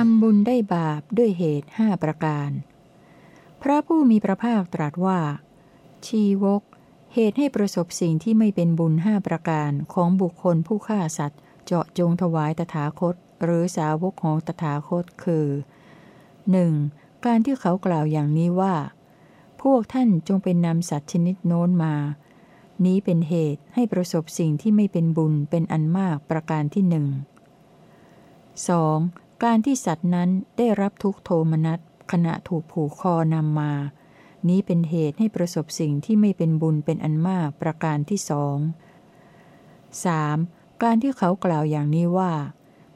ทำบุญได้บาปด้วยเหตุห้าประการ พระผู้มีพระภาคตรัสว่า ชีวก เหตุให้ประสบสิ่งที่ไม่เป็นบุญห้าประการของบุคคลผู้ฆ่าสัตว์ เจาะจงถวายตถาคต หรือสาวกของตถาคตคือ 1. การที่เขากล่าวอย่างนี้ว่า พวกท่านจงเป็นนำสัตว์ชนิดโน้นมา นี้เป็นเหตุให้ประสบสิ่งที่ไม่เป็นบุญเป็นอันมากประการที่หนึ่ง 2. การที่สัตว์นั้นได้รับทุกโทมนัสขณะถูกผูกคอนำมา นี้เป็นเหตุให้ประสบสิ่งที่ไม่เป็นบุญเป็นอันมากประการที่สอง 3. การที่เขากล่าวอย่างนี้ว่า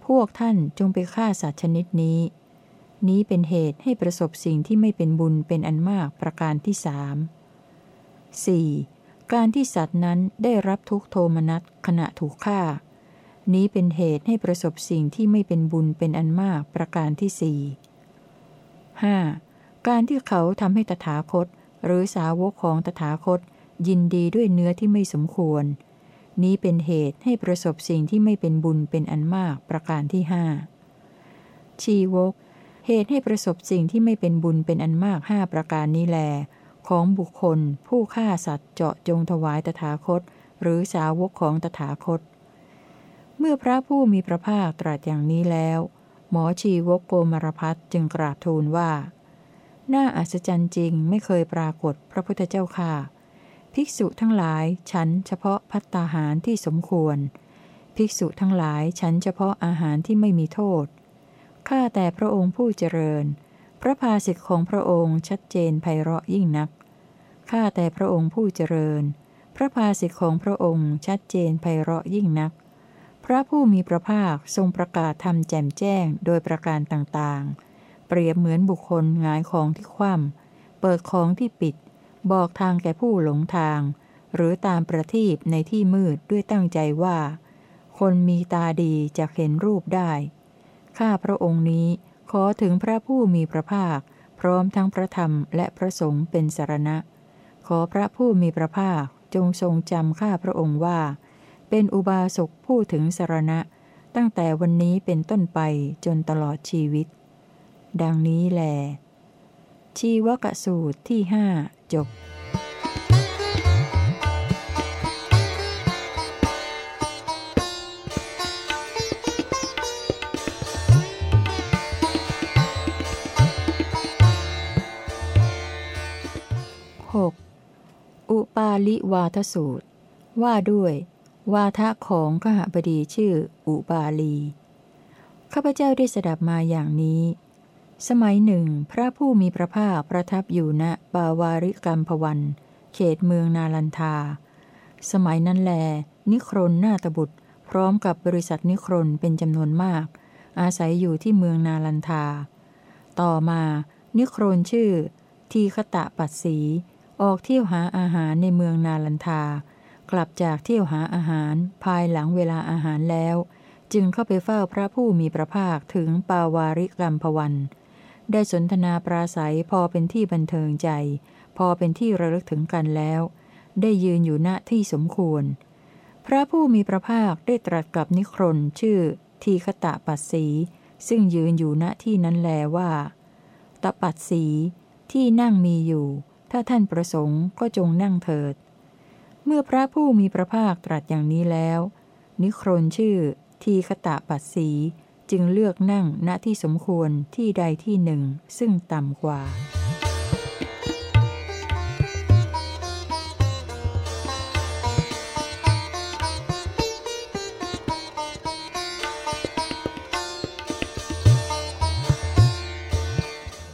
พวกท่านจงไปฆ่าสัตว์ชนิดนี้ นี้เป็นเหตุให้ประสบสิ่งที่ไม่เป็นบุญเป็นอันมากประการที่สาม 4. การที่สัตว์นั้นได้รับทุกโทมนัสขณะถูกฆ่า นี้เป็นเหตุให้ประสบสิ่งที่ไม่เป็นบุญเป็นอันมากประการที่สี่ 5. การที่เขาทำให้ตถาคต หรือสาวกของตถาคต ยินดีด้วยเนื้อที่ไม่สมควร นี้เป็นเหตุให้ประสบสิ่งที่ไม่เป็นบุญเป็นอันมากประการที่ห้าชีวก เหตุให้ประสบสิ่งที่ไม่เป็นบุญเป็นอันมากห้าประการนี้แล ของบุคคล ผู้ฆ่าสัตว์เจาะจงถวายตถาคต หรือสาวกของตถาคต เมื่อพระผู้มีพระภาคตรัสอย่างนี้แล้ว หมอชีวกโกมารพัฒจึงกราบทูลว่า น่าอัศจรรย์จริงไม่เคยปรากฏพระพุทธเจ้าค่ะ ภิกษุทั้งหลายฉันเฉพาะพัตตาหารที่สมควร ภิกษุทั้งหลายฉันเฉพาะอาหารที่ไม่มีโทษ ข้าแต่พระองค์ผู้เจริญ พระภาสิทธิของพระองค์ชัดเจนไพเราะยิ่งนัก ข้าแต่พระองค์ผู้เจริญ พระภาสิทธิของพระองค์ชัดเจนไพเราะยิ่งนัก ระผู้มีพระภาคทรงประกาศทำแจ่มแจ้งโดยประการต่างๆ เปรียบเหมือนบุคคลงายของที่คว่ำเปิดของที่ปิด บอกทางแก่ผู้หลงทาง หรือตามประทีปในที่มืดด้วยตั้งใจว่า คนมีตาดีจะเห็นรูปได้ ข้าพระองค์นี้ขอถึงพระผู้มีพระภาค พร้อมทั้งพระธรรมและพระสงฆ์เป็นสารณะ ขอพระผู้มีพระภาคจงทรงจำข้าพระองค์ว่า เป็นอุบาสกผู้ถึงสารณะ ตั้งแต่วันนี้เป็นต้นไปจนตลอดชีวิต ดังนี้แล ชีวกสูตรที่ห้าจบหกอุปาลิวาทสูตร ว่าด้วย วาทะของขหบดีชื่ออุบาลี ข้าพเจ้าได้สดับมาอย่างนี้ สมัยหนึ่ง พระผู้มีพระภาคประทับอยู่ณปาวาริกรรมพวัน เขตเมืองนาลันทา สมัยนั้นแล นิครนนาตบุตร พร้อมกับบริษัทนิครนเป็นจำนวนมาก อาศัยอยู่ที่เมืองนาลันทา ต่อมา นิครนชื่อ ทีคตะปัสสี ออกเที่ยวหาอาหารในเมืองนาลันทา กลับจากเที่ยวหาอาหารภายหลังเวลาอาหารแล้ว จึงเข้าไปเฝ้าพระผู้มีพระภาคถึงปาวาริกรรมพวัน ได้สนทนาปราศัยพอเป็นที่บันเทิงใจ พอเป็นที่ระลึกถึงกันแล้ว ได้ยืนอยู่ณที่สมควร พระผู้มีพระภาคได้ตรัสกับนิครนชื่อ ทีคตะปัสสี ซึ่งยืนอยู่ณที่นั้นแลว่าตะปัสสีที่นั่งมีอยู่ ถ้าท่านประสงค์ก็จงนั่งเถิด มื่อพระผู้มีพระภาคตรัสอย่างนี้แล้ว นิครนชื่อ ทีคตะปัสสีจึงเลือกนั่งณที่สมควรที่ใดที่หนึ่ง ซึ่งต่ำกว่า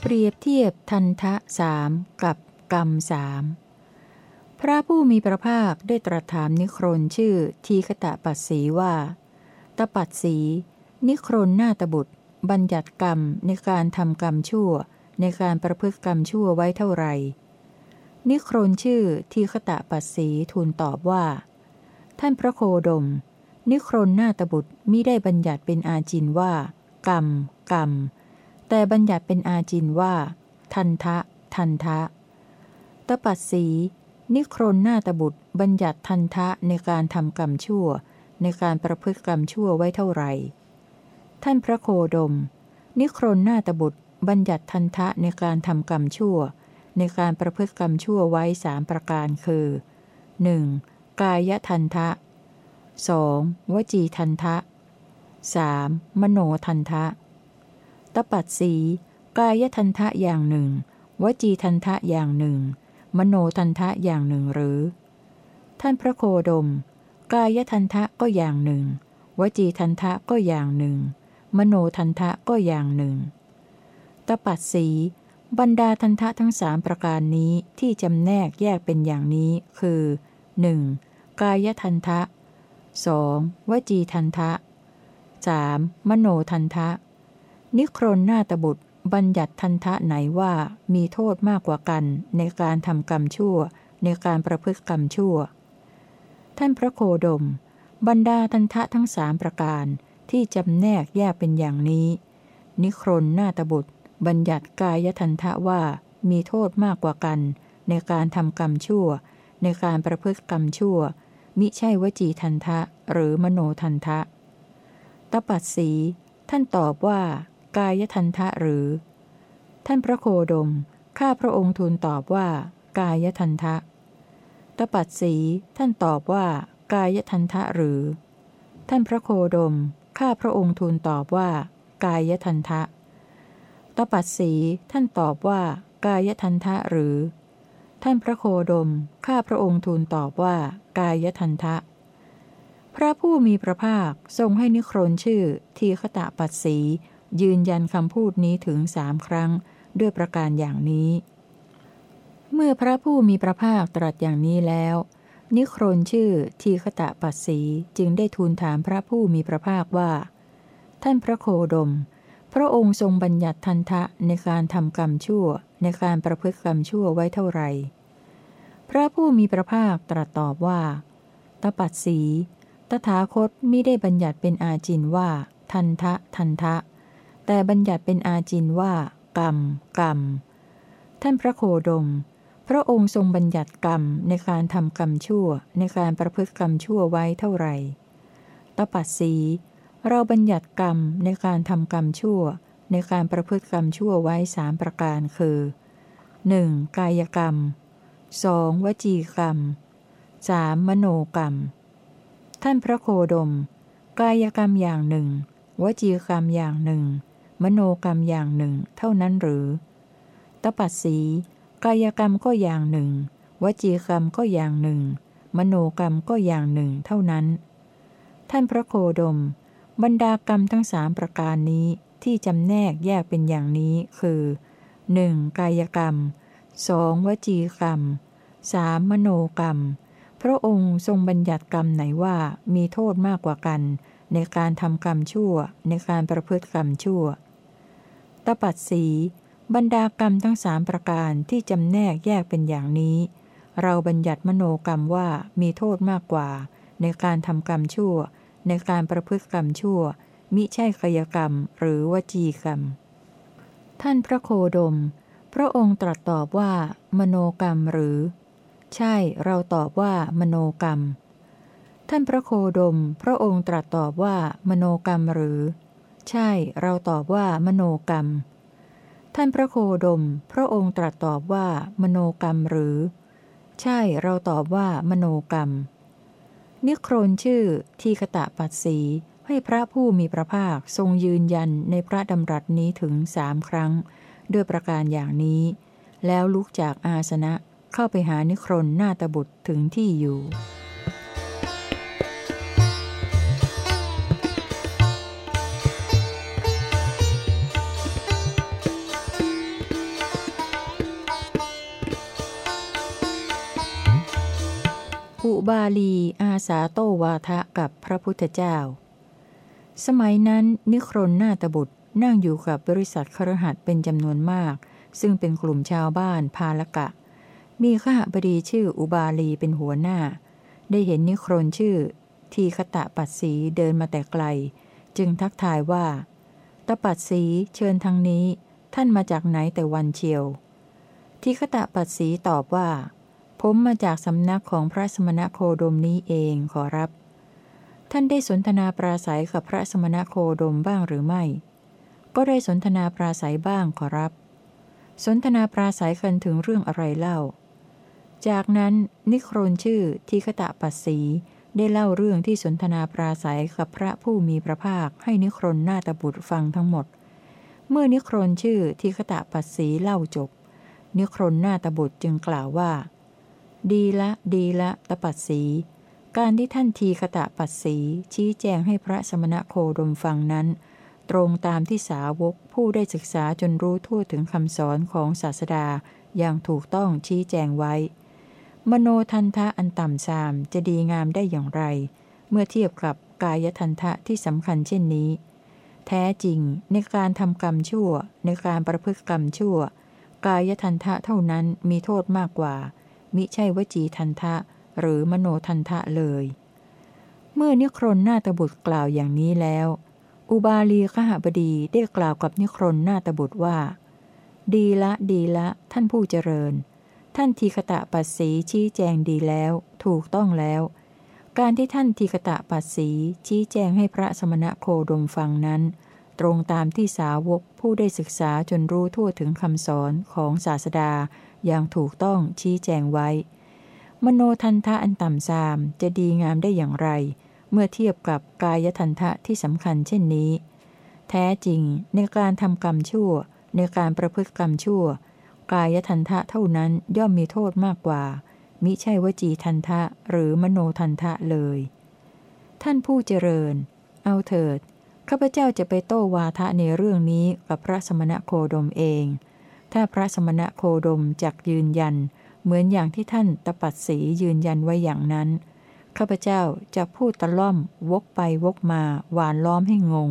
เปรียบเทียบทันทะสามกับกรรมสาม ระผู้มีพระภาคได้ตรัสถามนิครนชื่อทีคตะปัสสีว่า ตปัสสี นิครนหน้าตบุตร บัญญัติกรรมในการทำกรรมชั่ว ในการประพฤติกรรมชั่วไว้เท่าไหร่นิครนชื่อทีคตะปัสสีทูลตอบว่า ท่านพระโคดม นิครนหน้าตบุตรมิได้บัญญัติเป็นอาจินว่า กรรม กรรม แต่บัญญัติเป็นอาจินว่า ทันทะ ทันทะ ตปัสสี นิครนนาตบุตรบัญญัติทันทะในการทำกรรมชั่ว ในการประพฤติกรรมชั่วไว้เท่าไหร่ ท่านพระโคดม นิครนนาตบุตรบัญญัติทันทะในการทำกรรมชั่ว ในการประพฤติกรรมชั่วไว้สามประการคือ 1. กายทันทะ 2. วจีทันทะ 3. มโนทันทะ ตปัดสี กายทันทะอย่างหนึ่ง วจีทันทะอย่างหนึ่ง มโนทันทะอย่างหนึ่งหรือ ท่านพระโคดม กายทันทะก็อย่างหนึ่ง วจีทันทะก็อย่างหนึ่ง มโนทันทะก็อย่างหนึ่ง ตปัดสีบรรดาทันทะทั้งสามประการนี้ที่จำแนกแยกเป็นอย่างนี้คือ 1. กายทันทะ 2. วจีทันทะ 3. มโนทันทะ นิครนนาตบุตร บัญญัติทันทะไหนว่ามีโทษมากกว่ากันในการทำกรรมชั่ว ในการประพฤติกรรมชั่ว ท่านพระโคดม บรรดาทันทะทั้งสามประการที่จำแนกแยกเป็นอย่างนี้ นิครนนาตบุตร บัญญัติกายทันทะว่ามีโทษมากกว่ากัน ในการทำกรรมชั่ว ในการประพฤติกรรมชั่ว มิใช่วจีทันทะหรือมโนทันทะตปัดสี ท่านตอบว่า กายทันทะหรือ ท่านพระโคดม ข้าพระองค์ทูลตอบว่า กายทันทะ ตปัดสีท่านตอบว่า กายทันทะหรือ ท่านพระโคดม ข้าพระองค์ทูลตอบว่า กายทันทะ ตปัดสีท่านตอบว่า กายทันทะหรือ ท่านพระโคดม ข้าพระองค์ทูลตอบว่า กายทันทะพระผู้มีพระภาคทรงให้นิครนชื่อ ทีฆตะปัดสี ยืนยันคำพูดนี้ถึงสามครั้งด้วยประการอย่างนี้ เมื่อพระผู้มีพระภาคตรัสอย่างนี้แล้ว นิครนชื่อทีฆตะปัสสีจึงได้ทูลถามพระผู้มีพระภาคว่า ท่านพระโคดม พระองค์ทรงบัญญัติทันทะในการทำกรรมชั่ว ในการประพฤติกรรมชั่วไว้เท่าไหร่พระผู้มีพระภาคตรัสตอบว่า ตปัสสี ตถาคตมิได้บัญญัติเป็นอาจินว่า ทันทะทันทะ แต่บัญญัติเป็นอาจินว่า กรรม กรรม ท่านพระโคดม พระองค์ทรงบัญญัติกรรมในการทำกรรมชั่วในการประพฤติกรรมชั่วไว้เท่าไหร่ตปัสสีเราบัญญัติกรรมในการทำกรรมชั่ว ในการประพฤติกรรมชั่วไว้สามประการคือ 1. กายกรรม 2. วจีกรรม 3. มโนกรรม ท่านพระโคดม กายกรรมอย่างหนึ่ง วจีกรรมอย่างหนึ่ง มโนกรรมอย่างหนึ่ง เท่านั้นหรือ ตปัสสีกายกรรมก็อย่างหนึ่ง วจีกรรมก็อย่างหนึ่ง มโนกรรมก็อย่างหนึ่งเท่านั้น ท่านพระโคดม บรรดากรรมทั้งสามประการนี้ที่จำแนกแยกเป็นอย่างนี้คือ 1. กายกรรม 2. วจีกรรม 3. มโนกรรม พระองค์ทรงบัญญัติกรรมไหนว่ามีโทษมากกว่ากัน ในการทำกรรมชั่ว ในการประพฤติกรรมชั่ว ตปัดสีบรรดากรรมทั้งสามประการที่จำแนกแยกเป็นอย่างนี้ เราบัญญัติมโนกรรมว่ามีโทษมากกว่า ในการทำกรรมชั่ว ในการประพฤติกรรมชั่ว มิใช่กายกรรมหรือวจีกรรม ท่านพระโคดม พระองค์ตรัสตอบว่า มโนกรรมหรือ ใช่เราตอบว่ามโนกรรม ท่านพระโคดม พระองค์ตรัสตอบว่ามโนกรรมหรือ ใช่ เราตอบว่ามโนกรรม ท่านพระโคดม พระองค์ตรัสตอบว่า มโนกรรมหรือ ใช่ เราตอบว่ามโนกรรม นิครนชื่อ ทีคตะปัสสีให้พระผู้มีพระภาคทรงยืนยันในพระดำรัสนี้ถึงสามครั้ง ด้วยประการอย่างนี้ แล้วลุกจากอาสนะเข้าไปหานิครนหน้าตบุตรถึงที่อยู่ บาลีอาสาโตวาทะกับพระพุทธเจ้า สมัยนั้นนิครนนาตบุตรนั่งอยู่กับบริษัทครหัสเป็นจำนวนมาก ซึ่งเป็นกลุ่มชาวบ้านพาลกะ มีข้าบดีชื่ออุบาลีเป็นหัวหน้า ได้เห็นนิครนชื่อ ทีคตะปัดสีเดินมาแต่ไกล จึงทักทายว่า ตปัดสีเชิญทางนี้ ท่านมาจากไหนแต่วันเชียว ทีคตะปัดสีตอบว่า ผมมาจากสำนักของพระสมณโคดมนี้เองขอรับ ท่านได้สนทนาปราศัยกับพระสมณโคดมบ้างหรือไม่ ก็ได้สนทนาปราศัยบ้างขอรับ สนทนาปราศัยกันถึงเรื่องอะไรเล่า จากนั้นนิครนชื่อทีคตะปัสสีได้เล่าเรื่องที่สนทนาปราศัยกับพระผู้มีพระภาคให้นิครนนาตบุตรฟังทั้งหมด เมื่อนิครนชื่อทีคตะปัสสีเล่าจบ นิครนนาตบุตรจึงกล่าวว่า ดีละดีละตปัสสีการที่ท่านทีคตะปัสสีชี้แจงให้พระสมณะโคดมฟังนั้น ตรงตามที่สาวกผู้ได้ศึกษาจนรู้ทั่วถึงคำสอนของศาสดาอย่างถูกต้องชี้แจงไว้ มโนทันทะอันต่ำซามจะดีงามได้อย่างไร เมื่อเทียบกับกายทันทะที่สำคัญเช่นนี้ แท้จริงในการทำกรรมชั่ว ในการประพฤติกรรมชั่ว กายทันทะเท่านั้นมีโทษมากกว่า มิใช่วจีทันทะ หรือมโนทันทะเลย เมื่อนิครนนาตบุตรกล่าวอย่างนี้แล้ว อุบาลีขหบดีได้กล่าวกับนิครนนาตบุตรว่า ดีละดีละ ท่านผู้เจริญ ท่านทีคตะปัสสีชี้แจงดีแล้ว ถูกต้องแล้ว การที่ท่านทีคตะปัสสีชี้แจงให้พระสมณะโคดมฟังนั้นตรงตามที่สาวกผู้ได้ศึกษาจนรู้ทั่วถึงคำสอนของศาสดา อย่างถูกต้องชี้แจงไว้ มโนทันทะอันต่ำซามจะดีงามได้อย่างไร เมื่อเทียบกับกายทันทะที่สำคัญเช่นนี้ แท้จริงในการทำกรรมชั่ว ในการประพฤติกรรมชั่ว กายทันทะเท่านั้นย่อมมีโทษมากกว่า มิใช่วจีทันทะหรือมโนทันทะเลย ท่านผู้เจริญ เอาเถิดข้าพเจ้าจะไปโต้วาทะในเรื่องนี้กับพระสมณโคดมเอง ถ้าพระสมณะโคดมจักยืนยัน เหมือนอย่างที่ท่านตปัดสียืนยันไว้อย่างนั้น ข้าพเจ้าจะพูดตะล่อม วกไปวกมา หวานล้อมให้งง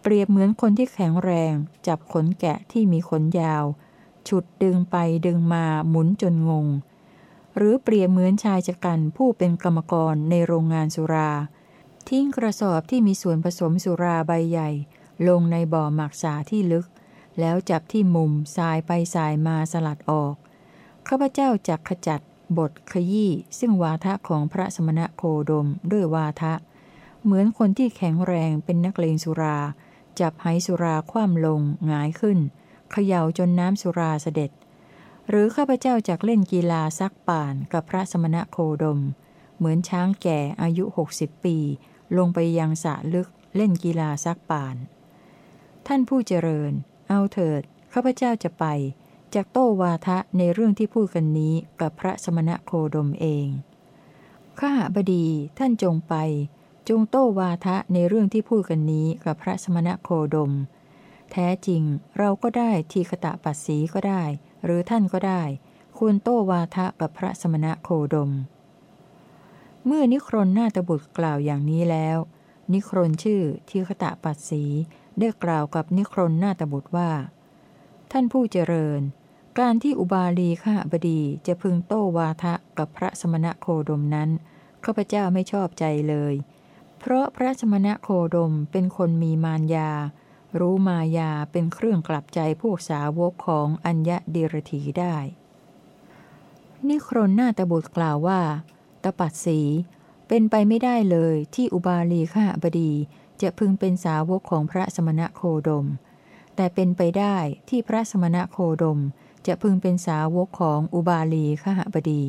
เปรียบเหมือนคนที่แข็งแรง จับขนแกะที่มีขนยาว ฉุดดึงไปดึงมาหมุนจนงง หรือเปรียบเหมือนชายชะกันผู้เป็นกรรมกรในโรงงานสุรา ทิ้งกระสอบที่มีส่วนผสมสุราใบใหญ่ ลงในบ่อหมักสาที่ลึก แล้วจับที่มุมสายไปสายมาสลัดออก ข้าพเจ้าจักขจัดบทขยี้ซึ่งวาทะของพระสมณะโคดมด้วยวาทะ เหมือนคนที่แข็งแรงเป็นนักเลงสุรา จับไหสุราคว่ำลงหงายขึ้นเขย่าจนน้ำสุราเสด็จ หรือข้าพเจ้าจักเล่นกีฬาซักป่านกับพระสมณะโคดม เหมือนช้างแก่อายุหกสิบปี ลงไปยังสระลึกเล่นกีฬาซักป่าน ท่านผู้เจริญ เอาเถิด ข้าพเจ้าจะไป จากโต้วาทะในเรื่องที่พูดกันนี้กับพระสมณะโคดมเอง ข้าบดีท่านจงไป จงโต้วาทะในเรื่องที่พูดกันนี้กับพระสมณะโคดม แท้จริงเราก็ได้ทีคตะปัสสีก็ได้ หรือท่านก็ได้ ควรโต้วาทะกับพระสมณะโคดม เมื่อนิครนนาตบุตรกล่าวอย่างนี้แล้ว นิครนชื่อทีคตะปัสสี ได้กล่าวกับนิครนนาตบุตรว่า ท่านผู้เจริญ การที่อุบาลีข้าบดีจะพึงโต้วาทะกับพระสมณะโคดมนั้นข้าพเจ้าไม่ชอบใจเลย เพราะพระสมณะโคดมเป็นคนมีมารยา รู้มายาเป็นเครื่องกลับใจพวกสาวกของอัญญะเดรถีได้ นิครนนาตบุตรกล่าวว่า ตปัดสีเป็นไปไม่ได้เลยที่อุบาลีข้าบดี จะพึงเป็นสาวกของพระสมณะโคดม แต่เป็นไปได้ที่พระสมณะโคดม จะพึงเป็นสาวกของอุบาลีขหบดี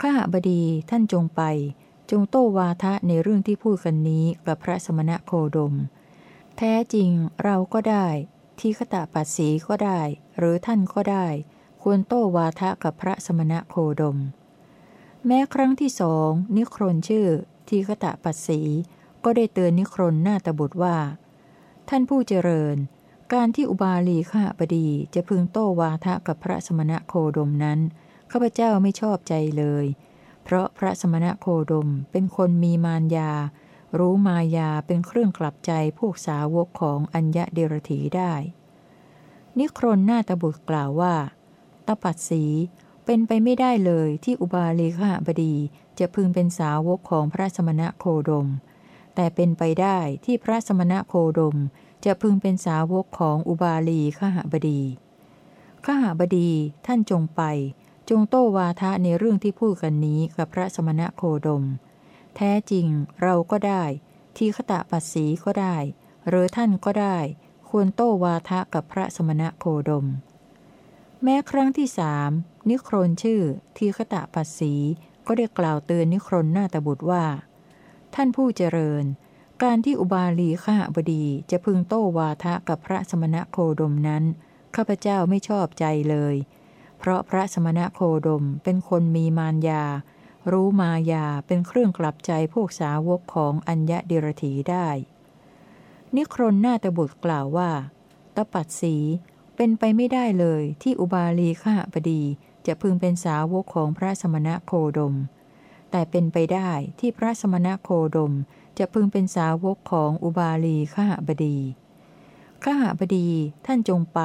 ขหบดีท่านจงไป จงโต้วาทะในเรื่องที่พูดกันนี้กับพระสมณะโคดม แท้จริงเราก็ได้ที่ขตะปัสสีก็ได้ หรือท่านก็ได้ ควรโต้วาทะกับพระสมณะโคดม แม้ครั้งที่สองนิครนชื่อทีขตะปัสสี ก็ได้เตือนนิครนหน้าตบุตรว่า ท่านผู้เจริญ การที่อุบาลีข้าบดีจะพึงโต้วาทะกับพระสมณะโคดมนั้นข้าพเจ้าไม่ชอบใจเลย เพราะพระสมณะโคดมเป็นคนมีมารยา รู้มายาเป็นเครื่องกลับใจพวกสาวกของอัญญะเดรถีได้ นิครนหน้าตบุตรกล่าวว่าตปัดสีเป็นไปไม่ได้เลยที่อุบาลีข้าบดีจะพึงเป็นสาวกของพระสมณะโคดม แต่เป็นไปได้ที่พระสมณะโคดมจะพึงเป็นสาวกของอุบาลีข้าหบดีข้าหบดีท่านจงไป จงโต้วาทะในเรื่องที่พูดกันนี้กับพระสมณะโคดม แท้จริงเราก็ได้ ที่ขตะปัสสีก็ได้ หรือท่านก็ได้ ควรโต้วาทะกับพระสมณะโคดม แม้ครั้งที่สามนิครนชื่อทีคตะปัสสีก็ได้กล่าวเตือนนิครนหน้าตบุตรว่า ท่านผู้เจริญ การที่อุบาลีข้าบดีจะพึงโต้วาทะกับพระสมณะโคดมนั้น ข้าพเจ้าไม่ชอบใจเลย เพราะพระสมณะโคดมเป็นคนมีมารยา รู้มายาเป็นเครื่องกลับใจพวกสาวกของอัญญะเดรถีได้ นิครนนาตบุตรกล่าวว่า ตปัดสีเป็นไปไม่ได้เลยที่อุบาลีข้าบดีจะพึงเป็นสาวกของพระสมณะโคดม แต่เป็นไปได้ที่พระสมณะโคดมจะพึงเป็นสาวกของอุบาลีข้าบดีข้าบดีท่านจงไป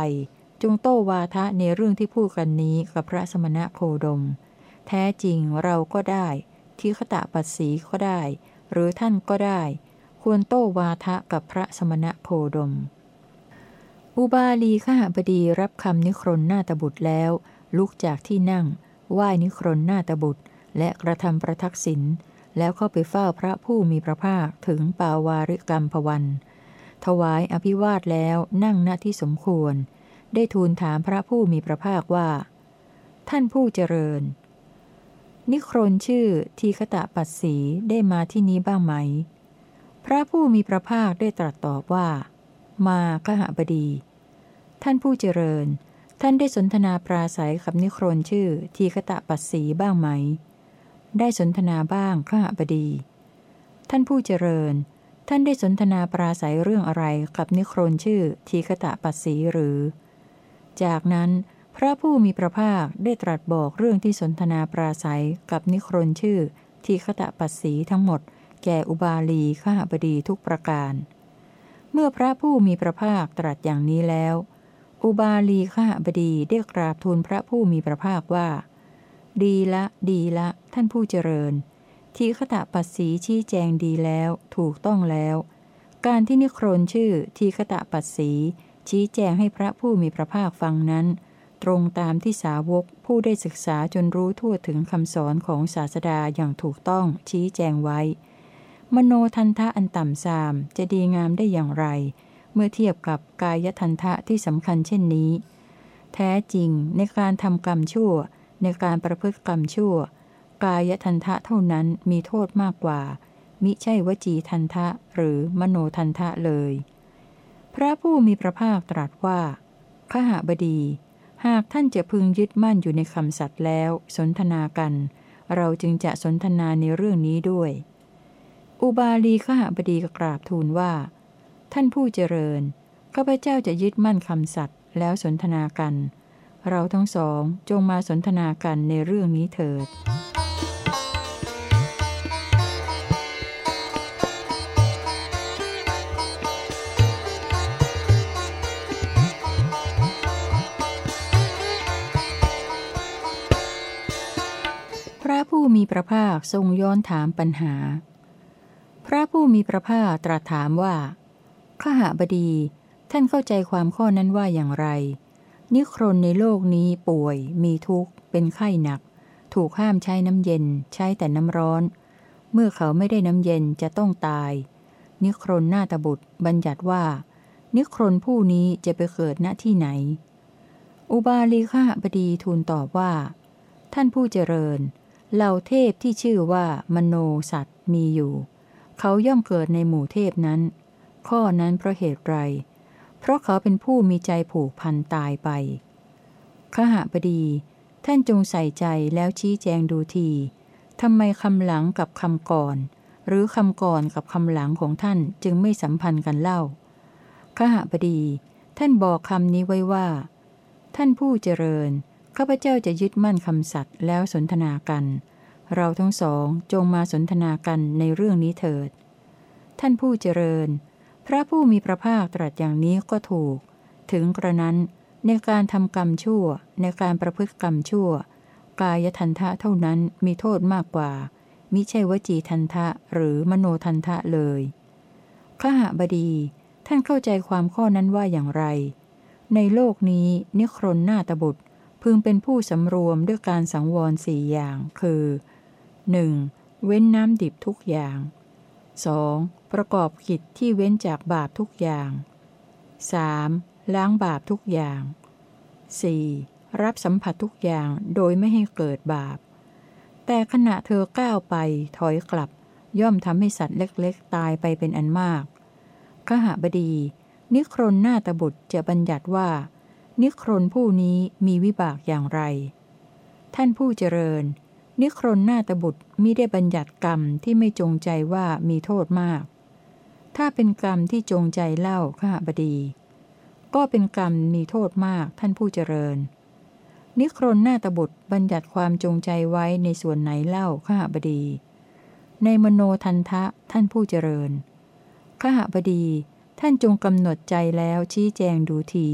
จงโต้วาทะในเรื่องที่พูดกันนี้กับพระสมณะโคดม แท้จริงเราก็ได้ ที่ขตะปัสสีก็ได้ หรือท่านก็ได้ ควรโต้วาทะกับพระสมณะโคดม อุบาลีข้าบดีรับคำนิครนหน้าตบุตรแล้ว ลุกจากที่นั่งไหว้นิครนหน้าตบุตร และกระทำประทักษิณแล้วเข้าไปเฝ้าพระผู้มีพระภาคถึงปาวาริกรรมพวันถวายอภิวาทแล้วนั่งณที่สมควร ได้ทูลถามพระผู้มีพระภาคว่า ท่านผู้เจริญ นิครนชื่อทีคตะปัสสีได้มาที่นี้บ้างไหม พระผู้มีพระภาคได้ตรัสตอบว่า มาขหบดี ท่านผู้เจริญ ท่านได้สนทนาปราศัยกับนิครนชื่อทีคตะปัสสีบ้างไหม ได้สนทนาบ้างขหบดี ท่านผู้เจริญ ท่านได้สนทนาปราศัยเรื่องอะไรกับนิครนชื่อทีคตะปัสสีหรือ จากนั้นพระผู้มีพระภาคได้ตรัสบอกเรื่องที่สนทนาปราศัยกับนิครนชื่อทีคตะปัสสีทั้งหมด แก่อุบาลีข้าบดีทุกประการ เมื่อพระผู้มีพระภาคตรัสอย่างนี้แล้ว อุบาลีข้าบดีได้กราบทูลพระผู้มีพระภาคว่า ดีละดีละ ท่านผู้เจริญ ทีคตะปัสสีชี้แจงดีแล้ว ถูกต้องแล้ว การที่นิครนชื่อทีคตะปัสสีชี้แจงให้พระผู้มีพระภาคฟังนั้น ตรงตามที่สาวกผู้ได้ศึกษาจนรู้ทั่วถึงคำสอนของศาสดาอย่างถูกต้องชี้แจงไว้ มโนทันทะอันต่ำซามจะดีงามได้อย่างไร เมื่อเทียบกับกายทันทะที่สำคัญเช่นนี้ แท้จริงในการทำกรรมชั่ว ในการประพฤติกรรมชั่ว กายทันทะเท่านั้นมีโทษมากกว่า มิใช่วจีทันทะหรือมโนทันทะเลย พระผู้มีพระภาคตรัสว่าขหบดี หากท่านจะพึงยึดมั่นอยู่ในคำสัตว์แล้ว สนทนากัน เราจึงจะสนทนาในเรื่องนี้ด้วย อุบาลีขหบดีกราบทูลว่า ท่านผู้เจริญข้าพเจ้าจะยึดมั่นคำสัตว์แล้วสนทนากัน เราทั้งสองจงมาสนทนากันในเรื่องนี้เถิด พระผู้มีพระภาคทรงย้อนถามปัญหา พระผู้มีพระภาคตรัสถามว่าข้าหาบดี ท่านเข้าใจความข้อนั้นว่าอย่างไร นิครนในโลกนี้ป่วย มีทุกข์ เป็นไข้หนัก ถูกห้ามใช้น้ำเย็น ใช้แต่น้ำร้อน เมื่อเขาไม่ได้น้ำเย็นจะต้องตาย นิครนหน้าตบุตรบัญญัติว่า นิครนผู้นี้จะไปเกิดณที่ไหน อุบาลีข้าบดีทูลตอบว่า ท่านผู้เจริญ เหล่าเทพที่ชื่อว่ามโนสัตว์มีอยู่ เขาย่อมเกิดในหมู่เทพนั้น ข้อนั้นเพราะเหตุไร เพราะเขาเป็นผู้มีใจผูกพันตายไปขหบดี ท่านจงใส่ใจแล้วชี้แจงดูทีทำไมคำหลังกับคำก่อน หรือคำก่อนกับคำหลังของท่านจึงไม่สัมพันธ์กันเล่าขหบดี ท่านบอกคำนี้ไว้ว่า ท่านผู้เจริญข้าพเจ้าจะยึดมั่นคำสัตย์แล้วสนทนากัน เราทั้งสองจงมาสนทนากันในเรื่องนี้เถิด ท่านผู้เจริญ พระผู้มีพระภาคตรัสอย่างนี้ก็ถูก ถึงกระนั้นในการทำกรรมชั่ว ในการประพฤติกรรมชั่ว กายทันทะเท่านั้นมีโทษมากกว่า มิใช่วจีทันทะหรือมโนทันทะเลยขหบดี ท่านเข้าใจความข้อนั้นว่าอย่างไร ในโลกนี้นิครนหน้าตบุตรพึงเป็นผู้สำรวมด้วยการสังวรสี่อย่าง คือ 1. เว้นน้ำดิบทุกอย่าง 2. ประกอบกิจที่เว้นจากบาปทุกอย่าง 3. ล้างบาปทุกอย่าง 4. รับสัมผัสทุกอย่างโดยไม่ให้เกิดบาป แต่ขณะเธอก้าวไปถอยกลับ ย่อมทำให้สัตว์เล็กๆ ตายไปเป็นอันมากขหบดี นิครนหน้าตบุตรจะบัญญัติว่า นิครนผู้นี้มีวิบากอย่างไร ท่านผู้เจริญ นิครนนาตบุตรมิได้บัญญัติกรรมที่ไม่จงใจว่ามีโทษมาก ถ้าเป็นกรรมที่จงใจเล่าขหบดี ก็เป็นกรรมมีโทษมากท่านผู้เจริญ นิครนนาตบุตรบัญญัติความจงใจไว้ในส่วนไหนเล่าขหบดี ในมโนทันทะท่านผู้เจริญขหบดีท่านจงกำหนดใจแล้วชี้แจงดูที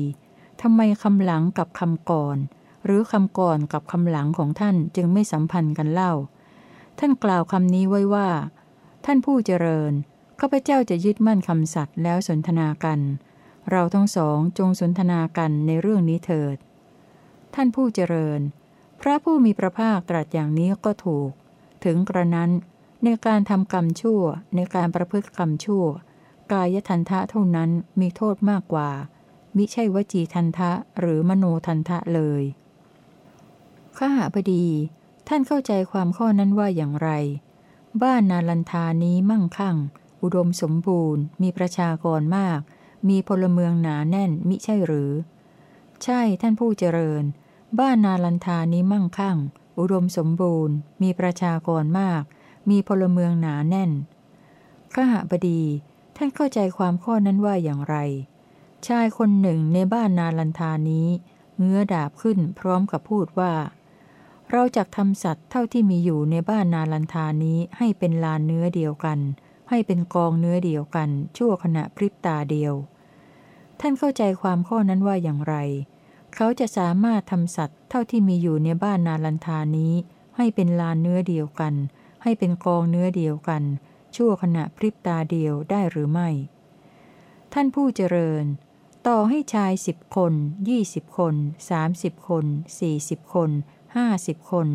ทำไมคำหลังกับคำก่อน หรือคำก่อนกับคำหลังของท่านจึงไม่สัมพันธ์กันเล่า ท่านกล่าวคำนี้ไว้ว่า ท่านผู้เจริญข้าพเจ้าจะยึดมั่นคำสัตว์แล้วสนทนากัน เราทั้งสองจงสนทนากันในเรื่องนี้เถิด ท่านผู้เจริญ พระผู้มีพระภาคตรัสอย่างนี้ก็ถูก ถึงกระนั้นในการทำกรรมชั่วในการประพฤติกรรมชั่ว กายทันทะเท่านั้นมีโทษมากกว่า มิใช่วจีทันทะหรือมโนทันทะเลย ข้าหาพดี ท่านเข้าใจความข้อนั้นว่าอย่างไร บ้านนาลันทานี้มั่งคั่ง อุดมสมบูรณ์ มีประชากรมาก มีพลเมืองหนาแน่นมิใช่หรือ ใช่ท่านผู้เจริญ บ้านนาลันทานี้มั่งคั่ง อุดมสมบูรณ์ มีประชากรมาก มีพลเมืองหนาแน่นข้าหบดี ท่านเข้าใจความข้อนั้นว่าอย่างไร ชายคนหนึ่งในบ้านนาลันทานี้เงื้อดาบขึ้นพร้อมกับพูดว่า เราจะทำสัตว์เท่าที่มีอยู่ในบ้านนาลันทานี้ให้เป็นลานเนื้อเดียวกัน ให้เป็นกองเนื้อเดียวกัน ชั่วขณะพริบตาเดียว ท่านเข้าใจความข้อนั้นว่าอย่างไร เขาจะสามารถทำสัตว์เท่าที่มีอยู่ในบ้านนาลันทานี้ ให้เป็นลานเนื้อเดียวกัน ให้เป็นกองเนื้อเดียวกัน ชั่วขณะพริบตาเดียวได้หรือไม่ ท่านผู้เจริญ ต่อให้ชายสิบคนยี่สิบคนสามสิบคนสี่สิบคน ห้าสิบคน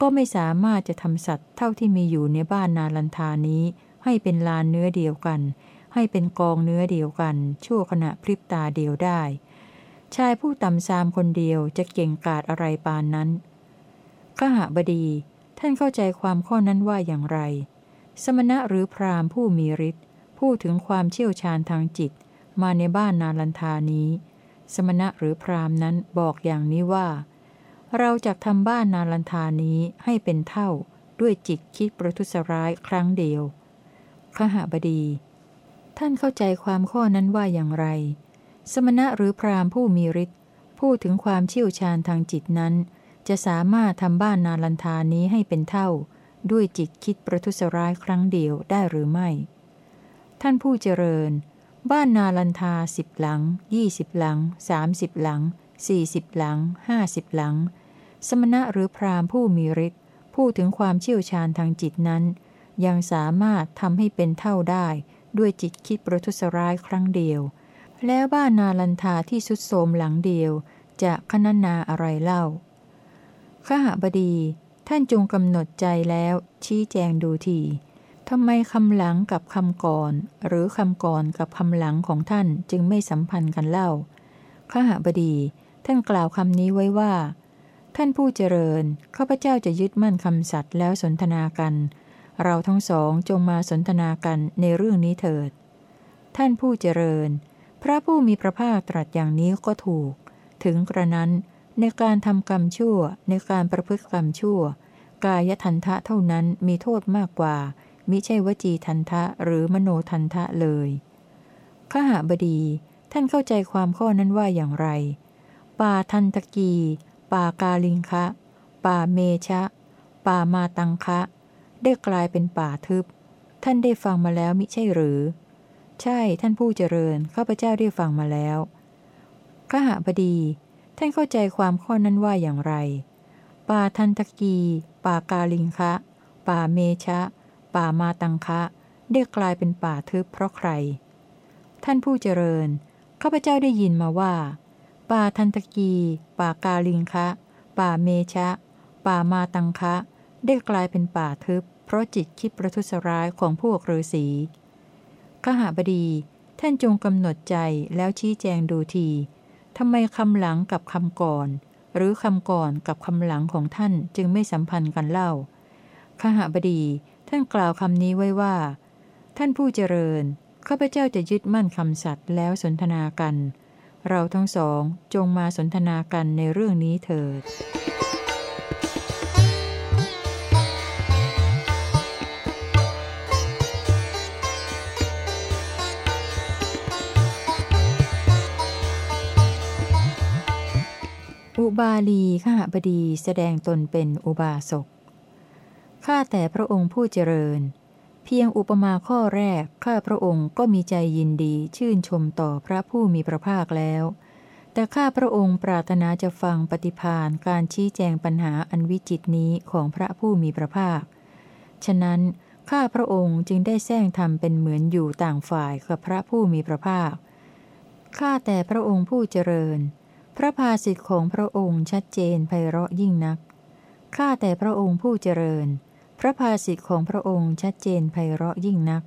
ก็ไม่สามารถจะทำสัตว์เท่าที่มีอยู่ในบ้านนาลันทานี้ ให้เป็นลานเนื้อเดียวกัน ให้เป็นกองเนื้อเดียวกัน ชั่วขณะพริบตาเดียวได้ ชายผู้ต่ำซามคนเดียวจะเก่งกาจอะไรปานนั้นขหบดี ท่านเข้าใจความข้อนั้นว่าอย่างไร สมณะหรือพราหมณ์ผู้มีฤทธิ์พูดถึงความเชี่ยวชาญทางจิต มาในบ้านนาลันทานี้ สมณะหรือพราหมณ์นั้นบอกอย่างนี้ว่า เราจะทำบ้านนาลันทานี้ให้เป็นเท่าด้วยจิตคิดประทุษร้ายครั้งเดียว ขหบดี ท่านเข้าใจความข้อนั้นว่าอย่างไร สมณะหรือพราหมณ์ผู้มีฤทธิ์พูดถึงความเชี่ยวชาญทางจิตนั้น จะสามารถทำบ้านนาลันทานี้ให้เป็นเท่า ด้วยจิตคิดประทุษร้ายครั้งเดียวได้หรือไม่ ท่านผู้เจริญ บ้านนาลันทาสิบหลังยี่สิบหลังสามสิบหลังสี่สิบหลังห้าสิบหลัง สมณะหรือพราหมณ์ผู้มีฤทธิ์พูดถึงความเชี่ยวชาญทางจิตนั้น ยังสามารถทำให้เป็นเท่าได้ ด้วยจิตคิดประทุษร้ายครั้งเดียว แล้วบ้านนาลันทาที่สุดโทมหลังเดียว จะคณนาอะไรเล่าขหบดี ท่านจงกำหนดใจแล้ว ชี้แจงดูทีทำไมคำหลังกับคำก่อน หรือคำก่อนกับคำหลังของท่านจึงไม่สัมพันธ์กันเล่าขหบดี ท่านกล่าวคำนี้ไว้ว่า ท่านผู้เจริญ ข้าพเจ้าจะยึดมั่นคำสัตย์แล้วสนทนากัน เราทั้งสองจงมาสนทนากันในเรื่องนี้เถิด ท่านผู้เจริญ พระผู้มีพระภาคตรัสอย่างนี้ก็ถูก ถึงกระนั้นในการทำกรรมชั่ว ในการประพฤติกรรมชั่ว กายทันทะเท่านั้นมีโทษมากกว่า มิใช่วจีทันทะหรือมโนทันทะเลยขหบดี ท่านเข้าใจความข้อนั้นว่าอย่างไร ป่าทันตะกี ป่ากาลิงคะ ป่าเมชะ ป่ามาตังคะ ได้กลายเป็นป่าทึบ ท่านได้ฟังมาแล้วมิใช่หรือ ใช่ท่านผู้เจริญข้าพเจ้าได้ฟังมาแล้วขหบดี ท่านเข้าใจความข้อนั้นว่าอย่างไร ป่าทันตกี ป่ากาลิงคะ ป่าเมชะ ป่ามาตังคะได้กลายเป็นป่าทึบเพราะใคร ท่านผู้เจริญข้าพเจ้าได้ยินมาว่า ป่าทันตกี ป่ากาลิงคะ ป่าเมชะ ป่ามาตังคะ ได้กลายเป็นป่าทึบ เพราะจิตคิดประทุษร้ายของพวกฤาษีขหบดี ท่านจงกำหนดใจแล้วชี้แจงดูทีทำไมคำหลังกับคำก่อน หรือคำก่อนกับคำหลังของท่านจึงไม่สัมพันธ์กันเล่าขหบดี ท่านกล่าวคำนี้ไว้ว่า ท่านผู้เจริญข้าพเจ้าจะยึดมั่นคำสัตย์แล้วสนทนากัน เราทั้งสองจงมาสนทนากันในเรื่องนี้เถิด อุบาลีข้าบดีแสดงตนเป็นอุบาสก ข้าแต่พระองค์ผู้เจริญ เพียงอุปมาข้อแรก ข้าพระองค์ก็มีใจยินดีชื่นชมต่อพระผู้มีพระภาคแล้ว แต่ข้าพระองค์ปรารถนาจะฟังปฏิพานการชี้แจงปัญหาอันวิจิตนี้ของพระผู้มีพระภาค ฉะนั้นข้าพระองค์จึงได้แซงทำเป็นเหมือนอยู่ต่างฝ่ายกับพระผู้มีพระภาค ข้าแต่พระองค์ผู้เจริญ พระภาสิทธิ์ของพระองค์ชัดเจนไพเราะยิ่งนัก ข้าแต่พระองค์ผู้เจริญ พระภาสิทธิ์ของพระองค์ชัดเจนไพเราะยิ่งนัก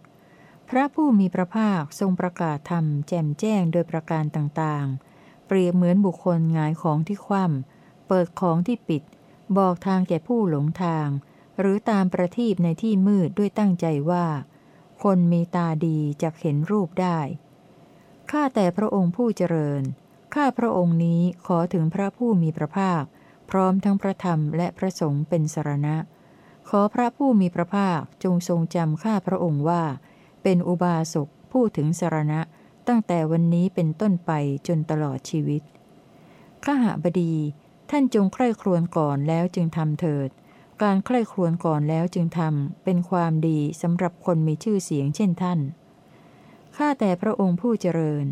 พระผู้มีพระภาคทรงประกาศธรรมแจ่มแจ้งโดยประการต่างๆ เปรียบเหมือนบุคคลงายของที่คว่ำเปิดของที่ปิด บอกทางแก่ผู้หลงทาง หรือตามประทีปในที่มืดด้วยตั้งใจว่า คนมีตาดีจะเห็นรูปได้ ข้าแต่พระองค์ผู้เจริญ ข้าพระองค์นี้ขอถึงพระผู้มีพระภาค พร้อมทั้งพระธรรมและพระสงฆ์เป็นสรณะ ขอพระผู้มีพระภาคจงทรงจำข้าพระองค์ว่า เป็นอุบาสกผู้ถึงสรณะตั้งแต่วันนี้เป็นต้นไปจนตลอดชีวิตข้าหบดี ท่านจงใคร่ครวญก่อนแล้วจึงทำเถิด การใคร่ครวญก่อนแล้วจึงทำเป็นความดีสำหรับคนมีชื่อเสียงเช่นท่าน ข้าแต่พระองค์ผู้เจริญ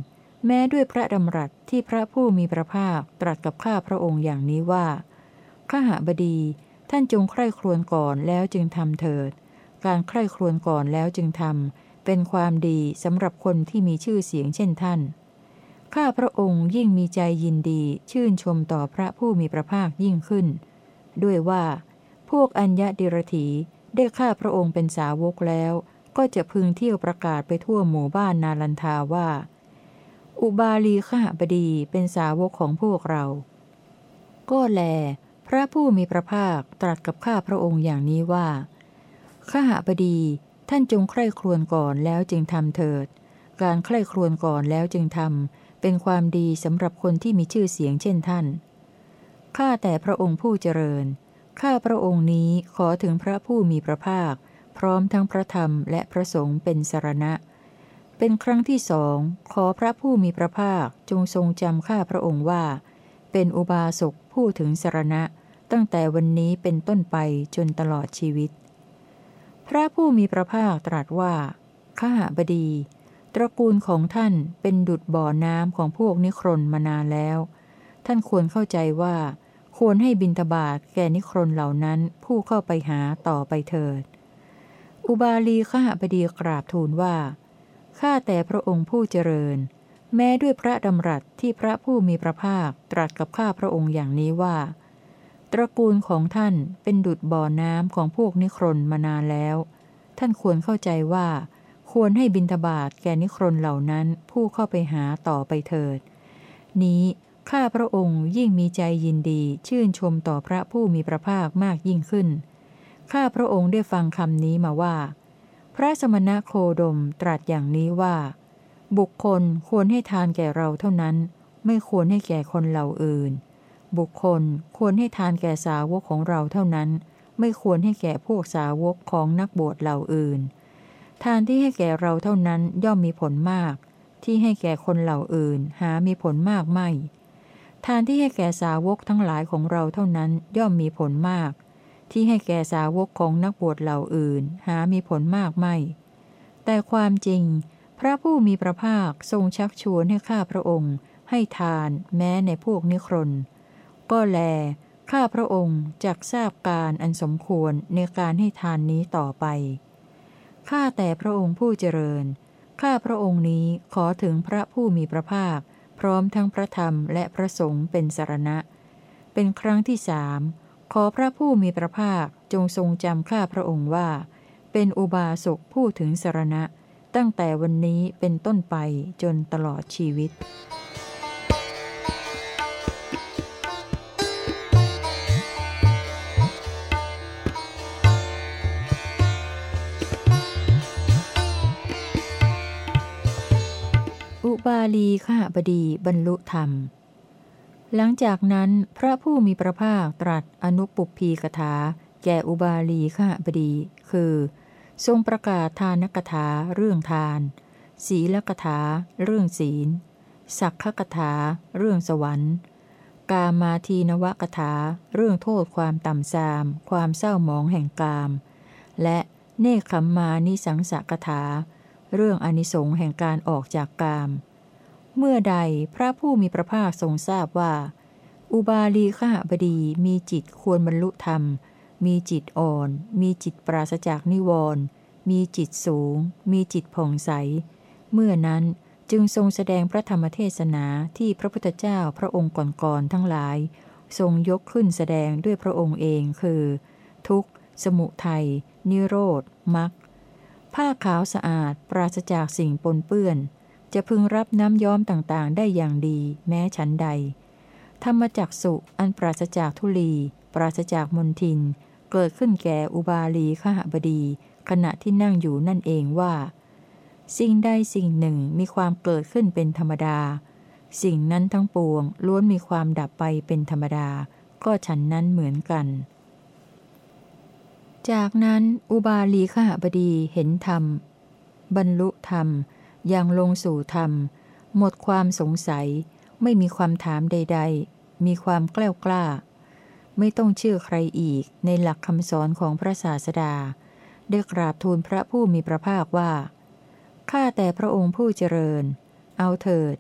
แม้ด้วยพระดำรัสที่พระผู้มีพระภาคตรัสกับข้าพระองค์อย่างนี้ว่าข้าหบดี ท่านจงใคร่ครวญก่อนแล้วจึงทำเถิด การใคร่ครวญก่อนแล้วจึงทำเป็นความดีสำหรับคนที่มีชื่อเสียงเช่นท่าน ข้าพระองค์ยิ่งมีใจยินดีชื่นชมต่อพระผู้มีพระภาคยิ่งขึ้น ด้วยว่า พวกอัญญะดิรถีได้ข้าพระองค์เป็นสาวกแล้ว ก็จะพึงเที่ยวประกาศไปทั่วหมู่บ้านนาลันทาว่า อุบาลีข้าบดีเป็นสาวกของพวกเรา ก็แล พระผู้มีพระภาคตรัสกับข้าพระองค์อย่างนี้ว่า ข้าบดี ท่านจงใคร่ครวญก่อนแล้วจึงทำเถิด การใคร่ครวญก่อนแล้วจึงทำเป็นความดีสำหรับคนที่มีชื่อเสียงเช่นท่าน ข้าแต่พระองค์ผู้เจริญ ข้าพระองค์นี้ขอถึงพระผู้มีพระภาค พร้อมทั้งพระธรรมและพระสงฆ์เป็นสรณะ เป็นครั้งที่สองขอพระผู้มีพระภาคจงทรงจำข้าพระองค์ว่าเป็นอุบาสก ผู้ถึงสรณะตั้งแต่วันนี้เป็นต้นไปจนตลอดชีวิต พระผู้มีพระภาคตรัสว่าข้าบดี ตระกูลของท่านเป็นดุดบ่อน้ำของพวกนิครนมานานแล้ว ท่านควรเข้าใจว่า ควรให้บินทบาทแก่นิครนเหล่านั้นผู้เข้าไปหาต่อไปเถิด อุบาลีข้าบดีกราบทูลว่าข้าแต่พระองค์ผู้เจริญ แม้ด้วยพระดำรัสที่พระผู้มีพระภาคตรัสกับข้าพระองค์อย่างนี้ว่า ตระกูลของท่านเป็นดุดบ่อน้ำของพวกนิครนมานานแล้ว ท่านควรเข้าใจว่า ควรให้บินทบาทแก่นิครนเหล่านั้นผู้เข้าไปหาต่อไปเถิด นี้ข้าพระองค์ยิ่งมีใจยินดีชื่นชมต่อพระผู้มีพระภาคมากยิ่งขึ้น ข้าพระองค์ได้ฟังคำนี้มาว่า พระสมณะโคดมตรัสอย่างนี้ว่า บุคคลควรให้ทานแก่เราเท่านั้น ไม่ควรให้แก่คนเหล่าอื่น บุคคลควรให้ทานแก่สาวกของเราเท่านั้น ไม่ควรให้แก่พวกสาวกของนักบวชเหล่าอื่น ทานที่ให้แก่เราเท่านั้นย่อมมีผลมาก ที่ให้แก่คนเหล่าอื่น หามีผลมากไม่ ทานที่ให้แก่สาวกทั้งหลายของเราเท่านั้นย่อมมีผลมาก ที่ให้แก่สาวกของนักบวชเหล่าอื่น หามีผลมากไม่ แต่ความจริง พระผู้มีพระภาคทรงชักชวนให้ข้าพระองค์ ให้ทานแม้ในพวกนิครน ก็แล ข้าพระองค์จักทราบการอันสมควรในการให้ทานนี้ต่อไป ข้าแต่พระองค์ผู้เจริญ ข้าพระองค์นี้ขอถึงพระผู้มีพระภาค พร้อมทั้งพระธรรมและพระสงฆ์เป็นสรณะ เป็นครั้งที่สามขอพระผู้มีพระภาคจงทรงจำข้าพระองค์ว่า เป็นอุบาสกผู้ถึงสรณะ ตั้งแต่วันนี้เป็นต้นไปจนตลอดชีวิต อุบาลีข้าบดีบรรลุธรรม หลังจากนั้นพระผู้มีพระภาคตรัสอนุปุพีกถา แก่อุบาลีข้าบดี คือ ทรงประกาศทานกถาเรื่องทาน ศีลกถาเรื่องศีล สักขกถาเรื่องสวรรค์ กามาทีนวกถาเรื่องโทษความต่ำทราม ความเศร้าหมองแห่งกาม และเนคขมมานิสังสกถา เรื่องอนิสงส์แห่งการออกจากกาม เมื่อใดพระผู้มีพระภาคทรงทราบว่า อุบาลีข้าบดีมีจิตควรบรรลุธรรม มีจิตอ่อน มีจิตปราศจากนิวรณ์มีจิตสูง มีจิตผ่องใส เมื่อนั้นจึงทรงแสดงพระธรรมเทศนาที่พระพุทธเจ้าพระองค์ก่อนๆทั้งหลาย ทรงยกขึ้นแสดงด้วยพระองค์เองคือ ทุกข์ สมุทัย นิโรธมรรคผ้าขาวสะอาดปราศจากสิ่งปนเปื้อน จะพึงรับน้ำย้อมต่างๆ ได้อย่างดี แม้ฉันใด ธรรมจักสุอันปราศจากทุลี ปราศจากมนทิน เกิดขึ้นแก่อุบาลีขหบดี ขณะที่นั่งอยู่นั่นเองว่า สิ่งใดสิ่งหนึ่งมีความเกิดขึ้นเป็นธรรมดา สิ่งนั้นทั้งปวงล้วนมีความดับไปเป็นธรรมดา ก็ฉันนั้นเหมือนกัน จากนั้นอุบาลีขหบดีเห็นธรรม บรรลุธรรมอยังลงสู่ธรรม หมดความสงสัย ไม่มีความถามใด ๆ มีความกล้ากล้า ไม่ต้องเชื่อใครอีกในหลักคำสอนของพระศาสดา ได้กราบทูลพระผู้มีพระภาคว่า ข้าแต่พระองค์ผู้เจริญ เอาเถิด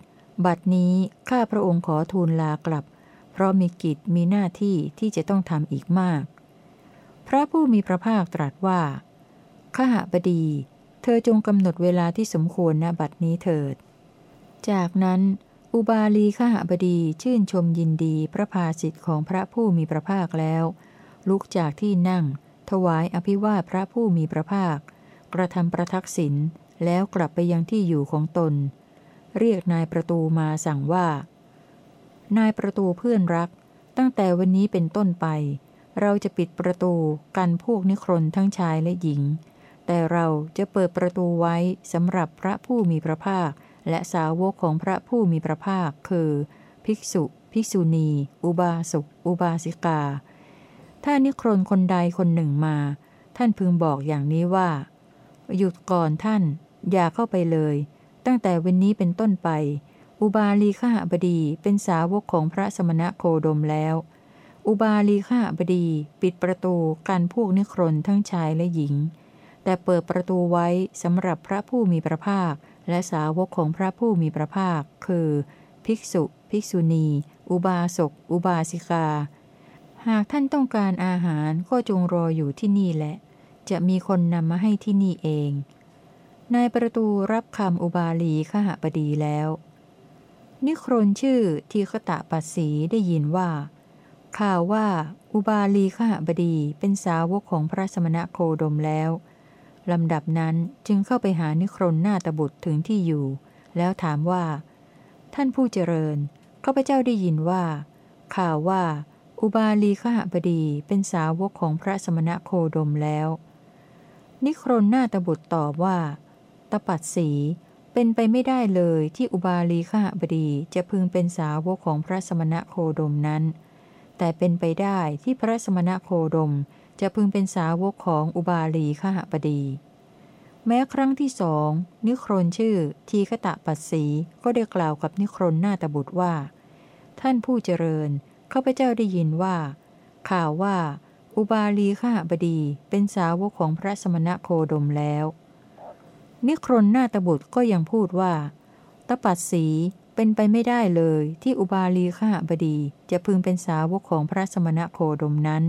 บัดนี้ข้าพระองค์ขอทูลลากลับ เพราะมีกิจมีหน้าที่ที่จะต้องทำอีกมาก พระผู้มีพระภาคตรัสว่าข้าบดี เธอจงกำหนดเวลาที่สมควรณบัดนี้เถิด จากนั้น อุบาลีข้าบดีชื่นชมยินดีพระภาสิทธิ์ของพระผู้มีพระภาคแล้ว ลุกจากที่นั่ง ถวายอภิวาพระผู้มีพระภาค กระทำประทักษิณแล้วกลับไปยังที่อยู่ของตน เรียกนายประตูมาสั่งว่า นายประตูเพื่อนรัก ตั้งแต่วันนี้เป็นต้นไป เราจะปิดประตูกันพวกนิครนทั้งชายและหญิง แต่เราจะเปิดประตูไว้สำหรับพระผู้มีพระภาค และสาวกของพระผู้มีพระภาคคือ ภิกษุ ภิกษุณี อุบาสกอุบาสิกา ถ้านิครนคนใดคนหนึ่งมา ท่านพึงบอกอย่างนี้ว่า หยุดก่อนท่าน อย่าเข้าไปเลย ตั้งแต่วันนี้เป็นต้นไป อุบาลีข้าบดีเป็นสาวกของพระสมณะโคดมแล้ว อุบาลีข้าบดีปิดประตูกันพวกนิครนทั้งชายและหญิง แต่เปิดประตูไว้สำหรับพระผู้มีพระภาค และสาวกของพระผู้มีพระภาค คือ ภิกษุ ภิกษุณี อุบาสก อุบาสิกา หากท่านต้องการอาหารก็จงรออยู่ที่นี่แหละ จะมีคนนำมาให้ที่นี่เอง นายประตูรับคำอุบาลีขหบดีแล้ว นิครนชื่อทีฆตะปัสสีได้ยินว่า ข่าวว่าอุบาลีขหบดีเป็นสาวกของพระสมณะโคดมแล้ว ลำดับนั้นจึงเข้าไปหานิครนหน้าตบุตรถึงที่อยู่ แล้วถามว่า ท่านผู้เจริญข้าพเจ้าได้ยินว่า ข่าวว่า อุบาลีขหบดีเป็นสาวกของพระสมณะโคดมแล้ว นิครนหน้าตบุตรตอบว่า ตปัดสีเป็นไปไม่ได้เลยที่อุบาลีขหบดีจะพึงเป็นสาวกของพระสมณะโคดมนั้น แต่เป็นไปได้ที่พระสมณะโคดม จะพึงเป็นสาวกของอุบาลีขหบดี แม้ครั้งที่สอง นิครนชื่อ ทีฆตะปัสสีก็ได้กล่าวกับนิครนหน้าตบุตรว่า ท่านผู้เจริญข้าพเจ้าได้ยินว่า ข่าวว่า อุบาลีขหบดีเป็นสาวกของพระสมณะโคดมแล้ว นิครนหน้าตบุตรก็ยังพูดว่า ตปัดสีเป็นไปไม่ได้เลยที่อุบาลีขหบดีจะพึงเป็นสาวกของพระสมณะโคดมนั้น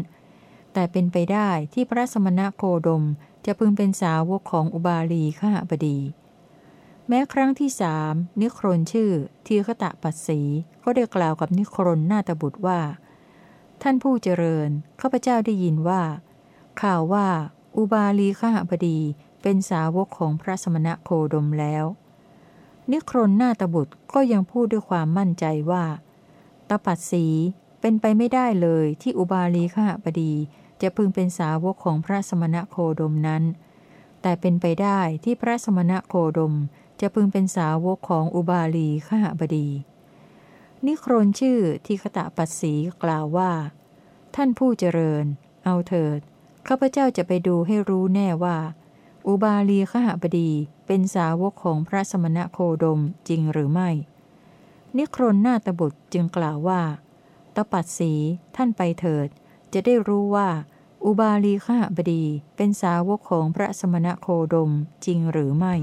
แต่เป็นไปได้ที่พระสมณะโคดมจะพึงเป็นสาวกของอุบาลีข้าบดี แม้ครั้งที่สามนิครนชื่อทีฆตะปัสสีก็ได้กล่าวกับนิครนนาตบุตรว่า ท่านผู้เจริญข้าพเจ้าได้ยินว่า ข่าวว่าอุบาลีข้าบดีเป็นสาวกของพระสมณะโคดมแล้ว นิครนนาตบุตรก็ยังพูดด้วยความมั่นใจว่าตปัดสีเป็นไปไม่ได้เลยที่อุบาลีขหบดี จะพึงเป็นสาวกของพระสมณะโคดมนั้น แต่เป็นไปได้ที่พระสมณะโคดมจะพึงเป็นสาวกของอุบาลีขหบดี นิครนชื่อที่ขตะปัสสีกล่าวว่า ท่านผู้เจริญ เอาเถิด ข้าพเจ้าจะไปดูให้รู้แน่ว่า อุบาลีขหบดีเป็นสาวกของพระสมณะโคดมจริงหรือไม่ นิครนหน้าตบุตรจึงกล่าวว่า ตปัดสีท่านไปเถิด จะได้รู้ว่า อุบาลีข้าบดีเป็นสาวกของพระสมณะโคดมจริงหรือไม่